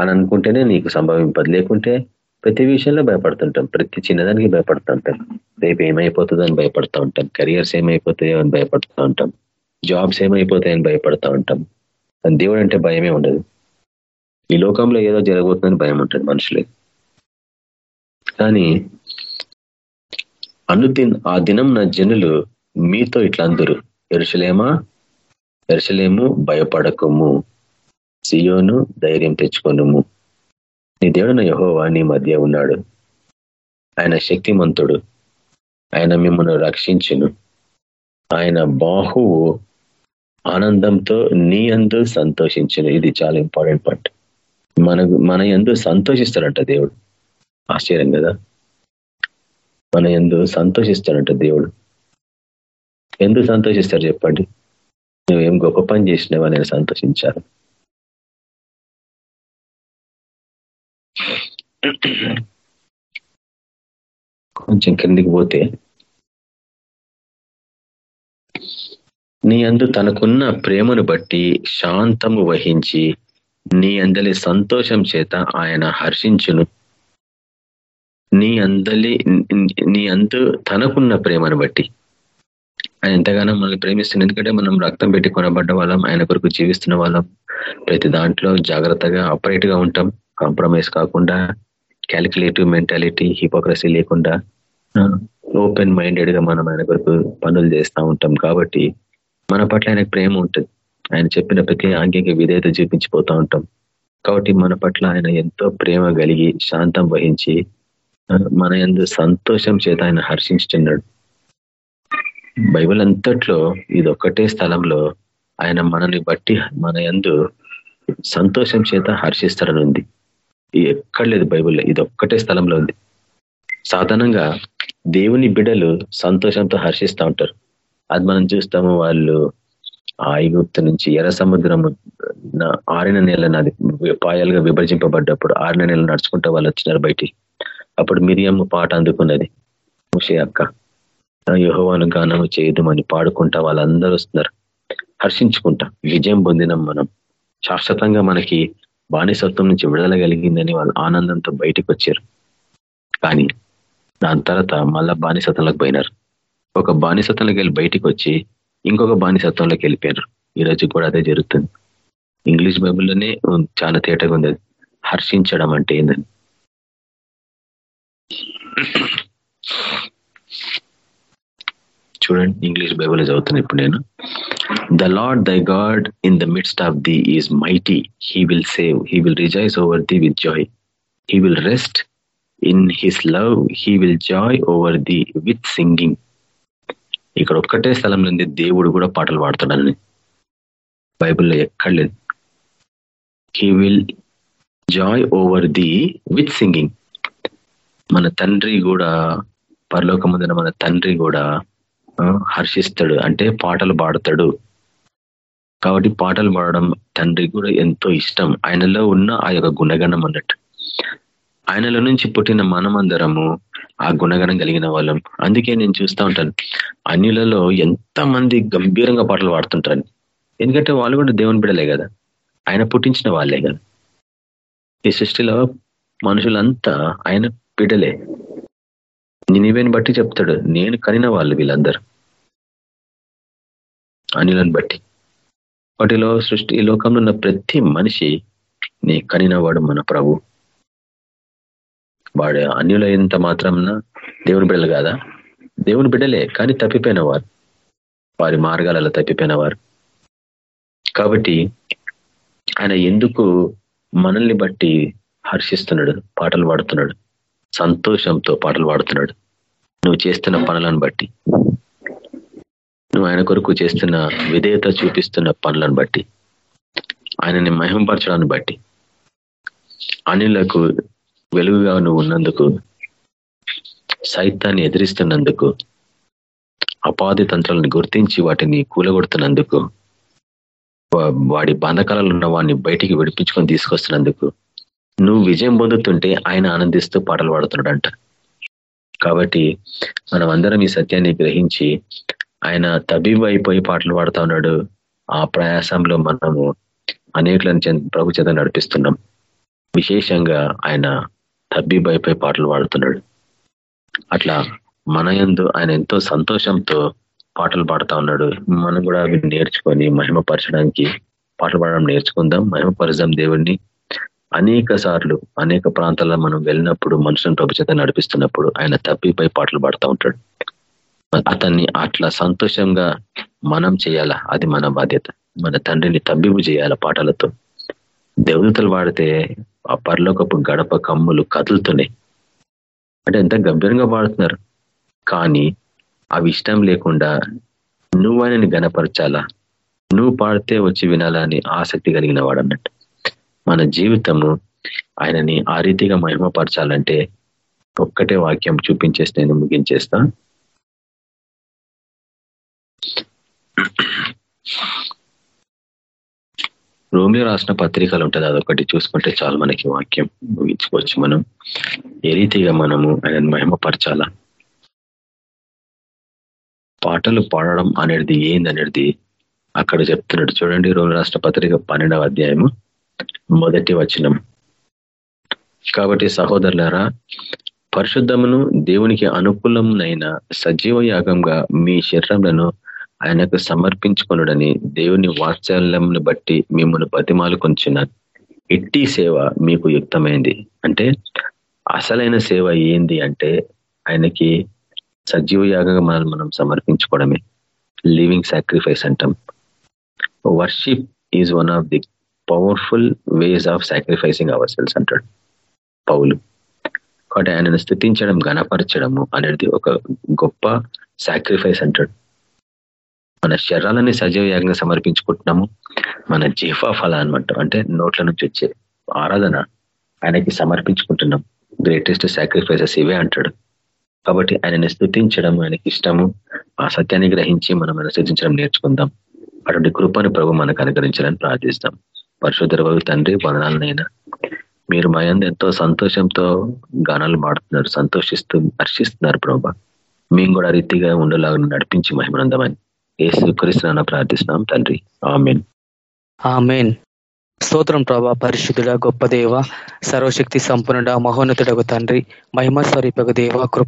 అని అనుకుంటేనే నీకు సంభవింపదు. లేకుంటే ప్రతి విషయంలో భయపడుతుంటాం. ప్రతి చిన్నదానికి భయపడుతుంటాం. రేపు ఏమైపోతుందో అని భయపడుతూ ఉంటాం కెరియర్స్ ఏమైపోతాయో అని భయపడుతూ ఉంటాం జాబ్స్ ఏమైపోతాయని భయపడుతూ ఉంటాం దేవుడు అంటే భయమే ఉండదు. ఈ లోకంలో ఏదో జరగబోతుందని భయం ఉంటుంది మనుషులే కానీ అనుదిన్ ఆ దినం నా జనులు మీతో ఇట్లా అందరు. ఎరుసలేమా ఎరుసలేము భయపడకము. సియోను ధైర్యం తెచ్చుకోనుము. నీ దేవుడు యహోవా నీ మధ్య ఉన్నాడు. ఆయన శక్తిమంతుడు. ఆయన మిమ్మల్ని రక్షించును. ఆయన బాహువు ఆనందంతో నీ అందు సంతోషించను. ఇది చాలా ఇంపార్టెంట్ పాయింట్. మన మన ఎందు సంతోషిస్తాడంట దేవుడు. ఆశ్చర్యం కదా? మన ఎందు సంతోషిస్తాడంట దేవుడు. ఎందుకు సంతోషిస్తారు చెప్పండి? నువ్వేం గొప్ప పని చేసినావా? నేను సంతోషించాను. కొంచెం కిందికి పోతే నీ అందు తనకున్న ప్రేమను బట్టి శాంతము వహించి నీ అందలి సంతోషం చేత ఆయన హర్షించును. నీ అందలి నీ అందు తనకున్న ప్రేమను బట్టి. ఆయన ఎంతగానో మనల్ని ప్రేమిస్తుంది ఎందుకంటే మనం రక్తం పెట్టి కొనబడ్డ వాళ్ళం ఆయన కొరకు జీవిస్తున్న వాళ్ళం. ప్రతి దాంట్లో జాగ్రత్తగా ఆపరేట్గా ఉంటాం. కాంప్రమైజ్ కాకుండా క్యాలిక్యులేటివ్ మెంటాలిటీ హిపోక్రసీ లేకుండా ఓపెన్ మైండెడ్గా మనం ఆయన కొరకు పనులు చేస్తూ ఉంటాం కాబట్టి మన పట్ల ఆయనకు ప్రేమ ఉంటుంది. ఆయన చెప్పిన ప్రతి ఆంగిక విధేయత చూపించిపోతూ ఉంటాం. కాబట్టి మన పట్ల ఆయన ఎంతో ప్రేమ కలిగి శాంతం వహించి మన ఎందు సంతోషం చేత ఆయన హర్షించుతున్నాడు. బైబిల్ అంతట్లో ఇది ఒక్కటే స్థలంలో ఆయన మనని బట్టి మన ఎందు సంతోషం చేత హర్షిస్తారని ఉంది ఎక్కడ లేదు బైబుల్లో. ఇది ఒక్కటే స్థలంలో ఉంది. సాధారణంగా దేవుని బిడలు సంతోషంతో హర్షిస్తూ ఉంటారు. అది మనం చూస్తాము వాళ్ళు ఐగుప్తు నుంచి ఎర్ర సముద్రము ఆరిన నెల నాది పాయాలుగా విభజింపబడ్డప్పుడు ఆరిన నెల నడుచుకుంటూ వాళ్ళు వచ్చినారు బయటికి. అప్పుడు మిరియం పాట అందుకున్నది. ముషే అక్క యుహోవాను గానము చేయదుమని పాడుకుంటా వాళ్ళందరూ వస్తున్నారు. హర్షించుకుంటా. విజయం పొందినాం మనం. శాశ్వతంగా మనకి బానిసత్వం నుంచి విడుదల కలిగిందని వాళ్ళు ఆనందంతో బయటకు వచ్చారు. కానీ దాని తర్వాత మళ్ళా బానిసత్వంలోకి పోయినారు. ఒక బానిసత్వంలోకి వెళ్ళి బయటికి వచ్చి ఇంకొక బానిసత్వంలోకి వెళ్ళిపోయారు ఈ రోజు కూడా అదే జరుగుతుంది. ఇంగ్లీష్ బైబుల్లోనే చాలా తేటగా ఉంది. హర్షించడం అంటే ఏందని? చూడండి ఇంగ్లీష్ బైబుల్ చదువుతాను ఇప్పుడు నేను the Lord thy God in the midst of thee is mighty he will save he will rejoice over thee with joy he will rest in his love he will joy over thee with singing ఇక్కడ ఒక్కటే స్థలం నుండి దేవుడు కూడా పాటలు పాడతాడని బైబిల్లో ఎక్కడ లేదు. He will joy over the with singing మన తండ్రి కూడా పరలోకముందున మన తండ్రి కూడా హర్షిస్తాడు. అంటే పాటలు పాడతాడు. కాబట్టి పాటలు పాడడం తండ్రి కూడా ఎంతో ఇష్టం. ఆయనలో ఉన్న ఆ యొక్క గుణగణం అన్నట్టు. ఆయనలో నుంచి పుట్టిన మనమందరము ఆ గుణగణం కలిగిన వాళ్ళం. అందుకే నేను చూస్తూ ఉంటాను. అన్యులలో ఎంతమంది గంభీరంగా పాటలు పాడుతుంటారు. ఎందుకంటే వాళ్ళు కూడా దేవుని బిడలే కదా. ఆయన పుట్టించిన వాళ్ళే కదా. ఈ సృష్టిలో మనుషులంతా ఆయన బిడలే నినివేని బట్టి చెప్తాడు. నేను కనిన వాళ్ళు వీళ్ళందరూ. అనిలను బట్టి. వాటిలో సృష్టి ఈ లోకంలో ఉన్న ప్రతి మనిషి నీ కనినవాడు మన ప్రభు. వాడు అన్యుల ఎంత మాత్రం దేవుని బిడ్డలు కాదా? దేవుని బిడ్డలే కానీ తప్పిపోయిన వారు వారి మార్గాలలో తప్పిపోయిన వారు కాబట్టి ఆయన ఎందుకు మనల్ని బట్టి హర్షిస్తున్నాడు పాటలు పాడుతున్నాడు? సంతోషంతో పాటలు పాడుతున్నాడు. నువ్వు చేస్తున్న పనులను బట్టి. నువ్వు ఆయన కొరకు చేస్తున్న విధేయత చూపిస్తున్న పనులను బట్టి. ఆయనని మహింపరచడాన్ని బట్టి. అనిలకు వెలుగుగా నువ్వు ఉన్నందుకు సైతాన్ని ఎదిరిస్తున్నందుకు అపాధి తంత్రాలను గుర్తించి వాటిని కూలగొడుతున్నందుకు వాడి బంధకాలలో ఉన్న వాడిని బయటికి విడిపించుకొని తీసుకొస్తున్నందుకు నువ్వు విజయం పొందుతుంటే ఆయన ఆనందిస్తూ పాటలు పాడుతున్నాడంట. కాబట్టి మనం అందరం ఈ సత్యాన్ని గ్రహించి ఆయన తబీబు అయిపోయి పాటలు పాడుతా ఉన్నాడు. ఆ ప్రయాసంలో మనము అనేకులను ప్రభు చేత నడిపిస్తున్నాం. విశేషంగా ఆయన తబ్బీబ్ అయిపోయి పాటలు పాడుతున్నాడు. అట్లా మన యందు ఆయన ఎంతో సంతోషంతో పాటలు పాడుతా ఉన్నాడు. మనం కూడా అవి నేర్చుకొని మహిమపరచడానికి పాటలు పాడడం నేర్చుకుందాం. మహిమపరచడం దేవుణ్ణి అనేక సార్లు అనేక ప్రాంతాల్లో మనం వెళ్ళినప్పుడు మనుషులను ప్రభుత్వత నడిపిస్తున్నప్పుడు ఆయన తప్పిపై పాటలు పాడుతూ ఉంటాడు. అతన్ని అట్లా సంతోషంగా మనం చేయాలా? అది మన బాధ్యత. మన తండ్రిని తబ్బిబు చేయాల పాటలతో? దేవతలు వాడితే ఆ పర్లోకపు గడప కమ్ములు కదులుతున్నాయి. అంటే ఎంత గంభీరంగా పాడుతున్నారు. కానీ అవి ఇష్టం లేకుండా నువ్వు ఆయనని గనపరచాలా నువ్వు పాడితే వచ్చి వినాలని ఆసక్తి కలిగిన వాడు అన్నట్టు మన జీవితము ఆయనని ఆ రీతిగా మహిమపరచాలంటే ఒక్కటే వాక్యం చూపించేసి నేను ముగించేస్తా. రోమియో రాసిన పత్రికలు ఉంటుంది అదొకటి చూసుకుంటే చాలు మనకి వాక్యం ముగించుకోవచ్చు మనం. ఏ రీతిగా మనము ఆయనను మహిమపరచాలా? పాటలు పాడడం అనేది ఏందనేది అక్కడ చెప్తున్నాడు. చూడండి రోమి రాష్ట్ర పత్రిక పన్నెండవ అధ్యాయము. మొదటి వచనం. కాబట్టి సహోదరులారా పరిశుద్ధమును దేవునికి అనుకూలమునైన సజీవ యాగంగా మీ శరీరంలో ఆయనకు సమర్పించుకున్నాడని దేవుని వాత్సల్యంను బట్టి మిమ్మల్ని బతిమాలు కొంచున్నారు ఇట్టి సేవ మీకు యుక్తమైంది. అంటే అసలైన సేవ ఏంది అంటే ఆయనకి సజీవ యాగంగా మనల్ని మనం సమర్పించుకోవడమే. లివింగ్ సాక్రిఫైస్ అంటాం. Worship is one of the powerful ways of sacrificing our selves అంటాడు పౌలు. కాబట్టి ఆయనను స్థుతించడం గణపరచడము అనేది ఒక గొప్ప సాక్రిఫైస్ అంటాడు. మన శరీరాలని సజీవ యాగంగా సమర్పించుకుంటున్నాము. మన జీఫా ఫల అనమాట అంటే నోట్ల నుంచి వచ్చే ఆరాధన ఆయనకి సమర్పించుకుంటున్నాం. గ్రేటెస్ట్ సాక్రిఫైసెస్ ఇవే అంటాడు. కాబట్టి ఆయనని స్థుతించడం ఆయనకి ఇష్టము. ఆ సత్యాన్ని గ్రహించి మనం ఆయన స్థుతించడం నేర్చుకుందాం. అటువంటి కృపను ప్రభు మనకు అనుగ్రహించాలని ప్రార్థిస్తాం. పరిశుద్ధ తండ్రి వదనాలనైనా మీరు మా ఎంతో సంతోషంతో గానాలు మాడుతున్నారు సంతోషిస్తూ హర్షిస్తున్నారు ప్రభా. మేము కూడా రీతిగా ఉండేలాగా నడిపించి మహిమనందమని ఏసు కృష్ణ ప్రార్థిస్తున్నాం తండ్రి. ఆమెన్. ఆమెన్. స్తోత్రం ప్రభా పరిశుద్ధుడ గొప్ప దేవ సర్వశక్తి సంపన్నుడ మహోన్నతుడకు తండ్రి మహిమ స్వరూపకు దేవ కృప